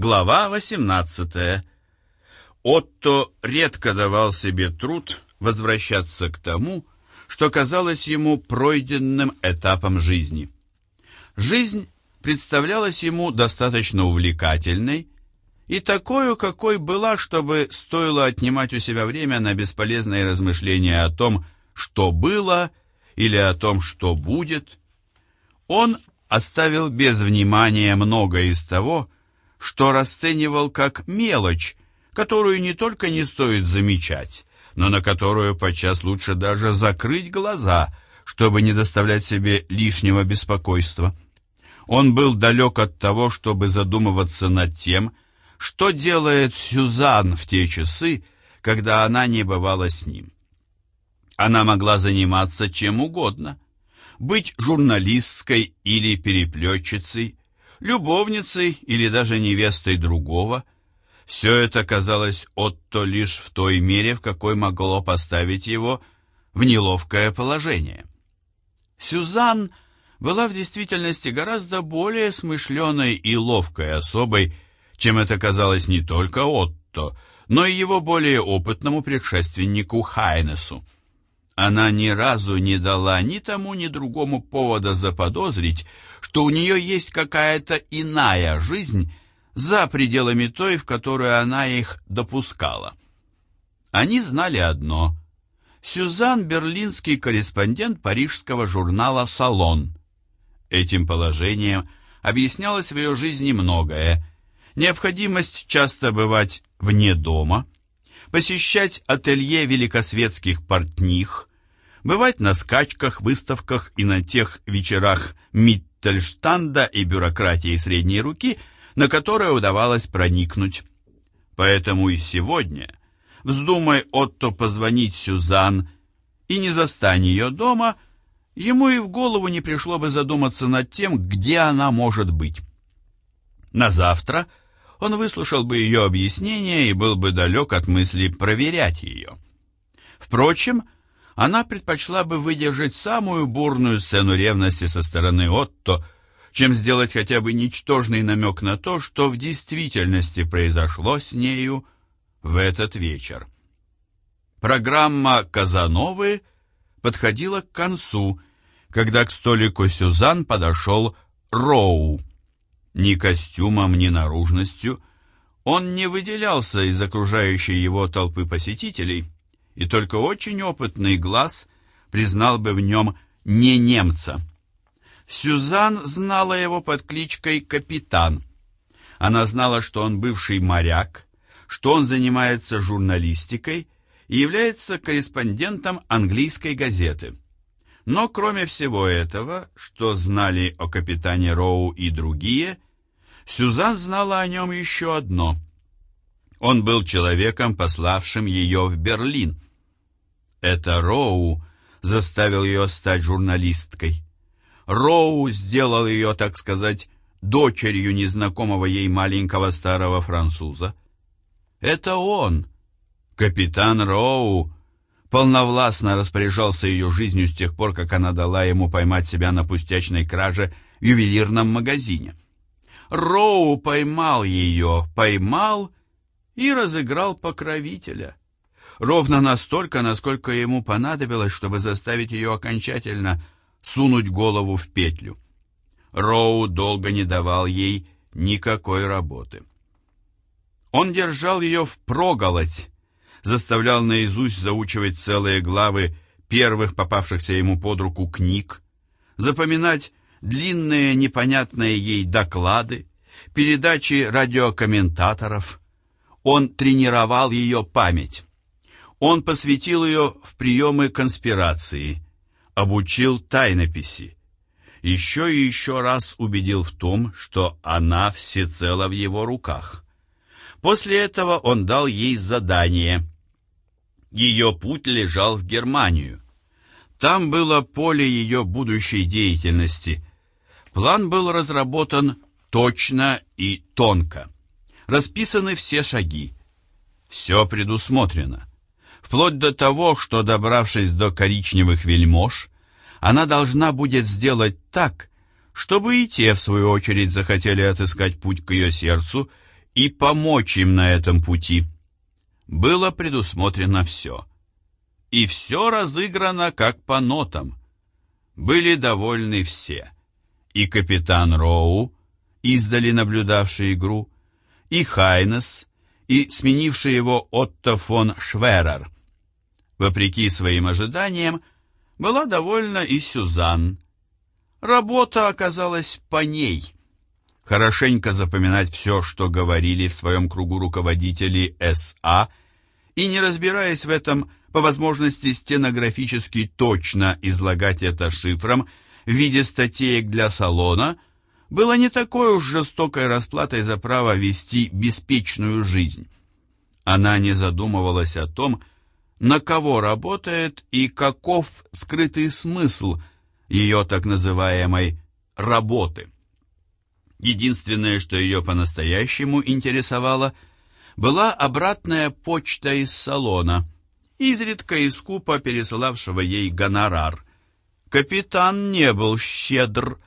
Глава 18. Отто редко давал себе труд возвращаться к тому, что казалось ему пройденным этапом жизни. Жизнь представлялась ему достаточно увлекательной и такой, какой была, чтобы стоило отнимать у себя время на бесполезные размышления о том, что было или о том, что будет. Он оставил без внимания многое из того, что расценивал как мелочь, которую не только не стоит замечать, но на которую подчас лучше даже закрыть глаза, чтобы не доставлять себе лишнего беспокойства. Он был далек от того, чтобы задумываться над тем, что делает Сюзан в те часы, когда она не бывала с ним. Она могла заниматься чем угодно, быть журналисткой или переплетчицей, любовницей или даже невестой другого. Все это казалось Отто лишь в той мере, в какой могло поставить его в неловкое положение. Сюзан была в действительности гораздо более смышленой и ловкой особой, чем это казалось не только Отто, но и его более опытному предшественнику Хайнесу. Она ни разу не дала ни тому, ни другому повода заподозрить, что у нее есть какая-то иная жизнь за пределами той, в которую она их допускала. Они знали одно. Сюзан – берлинский корреспондент парижского журнала «Салон». Этим положением объяснялось в ее жизни многое. Необходимость часто бывать вне дома, посещать ателье великосветских портних, бывать на скачках, выставках и на тех вечерах мит Тельштанда и бюрократии средней руки, на которые удавалось проникнуть. Поэтому и сегодня, вздумай Отто позвонить Сюзан и не застань ее дома, ему и в голову не пришло бы задуматься над тем, где она может быть. На завтра он выслушал бы ее объяснение и был бы далек от мысли проверять ее. Впрочем, она предпочла бы выдержать самую бурную сцену ревности со стороны Отто, чем сделать хотя бы ничтожный намек на то, что в действительности произошло с нею в этот вечер. Программа Казановы подходила к концу, когда к столику Сюзан подошел Роу. Ни костюмом, ни наружностью он не выделялся из окружающей его толпы посетителей, и только очень опытный глаз признал бы в нем не немца. Сюзан знала его под кличкой «Капитан». Она знала, что он бывший моряк, что он занимается журналистикой и является корреспондентом английской газеты. Но кроме всего этого, что знали о капитане Роу и другие, Сюзан знала о нем еще одно. Он был человеком, пославшим ее в Берлин – это Роу заставил ее стать журналисткой. Роу сделал ее, так сказать, дочерью незнакомого ей маленького старого француза. Это он, капитан Роу, полновластно распоряжался ее жизнью с тех пор, как она дала ему поймать себя на пустячной краже в ювелирном магазине. Роу поймал ее, поймал и разыграл покровителя ровно настолько, насколько ему понадобилось, чтобы заставить ее окончательно сунуть голову в петлю. Роу долго не давал ей никакой работы. Он держал ее в проголодь, заставлял наизусть заучивать целые главы первых попавшихся ему под руку книг, запоминать длинные непонятные ей доклады, передачи радиокомментаторов. Он тренировал ее память. Он посвятил ее в приемы конспирации, обучил тайнописи, еще и еще раз убедил в том, что она всецело в его руках. После этого он дал ей задание. Ее путь лежал в Германию. Там было поле ее будущей деятельности. План был разработан точно и тонко. Расписаны все шаги. Все предусмотрено вплоть до того, что, добравшись до коричневых вельмож, она должна будет сделать так, чтобы и те, в свою очередь, захотели отыскать путь к ее сердцу и помочь им на этом пути. Было предусмотрено все. И все разыграно как по нотам. Были довольны все. И капитан Роу, издали наблюдавший игру, и Хайнес, и сменивший его Отто фон Шверер. Вопреки своим ожиданиям, была довольна и Сюзан. Работа оказалась по ней. Хорошенько запоминать все, что говорили в своем кругу руководители СА, и не разбираясь в этом, по возможности стенографически точно излагать это шифром в виде статеек для салона, было не такой уж жестокой расплатой за право вести беспечную жизнь. Она не задумывалась о том, на кого работает и каков скрытый смысл ее так называемой «работы». Единственное, что ее по-настоящему интересовало, была обратная почта из салона, изредка и скупо пересылавшего ей гонорар. Капитан не был щедр,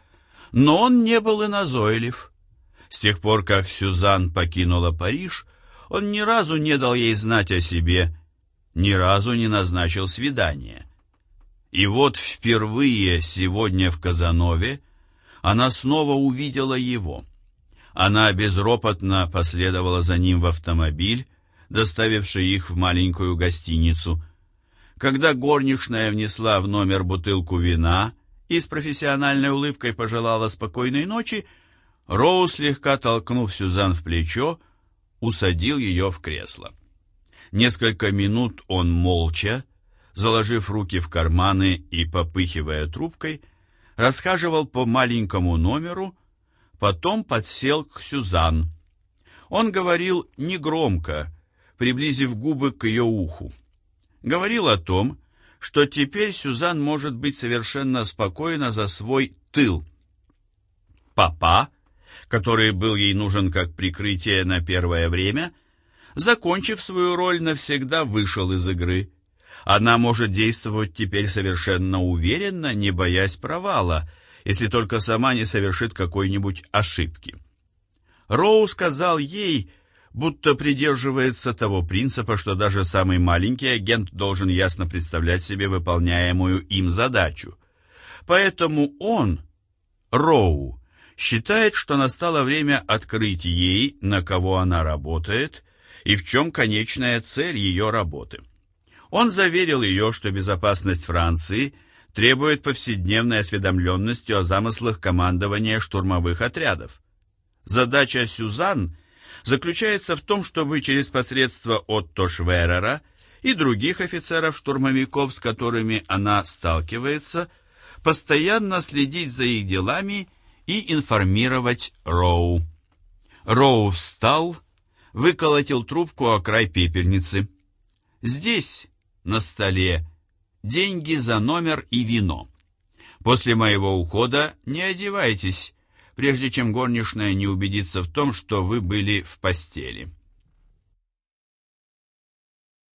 но он не был и назойлив. С тех пор, как Сюзан покинула Париж, он ни разу не дал ей знать о себе ни разу не назначил свидание. И вот впервые сегодня в Казанове она снова увидела его. Она безропотно последовала за ним в автомобиль, доставивший их в маленькую гостиницу. Когда горничная внесла в номер бутылку вина и с профессиональной улыбкой пожелала спокойной ночи, Роу, слегка толкнув Сюзан в плечо, усадил ее в кресло. Несколько минут он молча, заложив руки в карманы и попыхивая трубкой, расхаживал по маленькому номеру, потом подсел к Сюзан. Он говорил негромко, приблизив губы к ее уху. Говорил о том, что теперь Сюзан может быть совершенно спокойна за свой тыл. Папа, который был ей нужен как прикрытие на первое время, закончив свою роль, навсегда вышел из игры. Она может действовать теперь совершенно уверенно, не боясь провала, если только сама не совершит какой-нибудь ошибки. Роу сказал ей, будто придерживается того принципа, что даже самый маленький агент должен ясно представлять себе выполняемую им задачу. Поэтому он, Роу, считает, что настало время открыть ей, на кого она работает, и в чем конечная цель ее работы. Он заверил ее, что безопасность Франции требует повседневной осведомленности о замыслах командования штурмовых отрядов. Задача Сюзан заключается в том, чтобы через посредство Отто Шверера и других офицеров-штурмовиков, с которыми она сталкивается, постоянно следить за их делами и информировать Роу. Роу встал выколотил трубку о край пепельницы. Здесь, на столе, деньги за номер и вино. После моего ухода не одевайтесь, прежде чем горничная не убедится в том, что вы были в постели.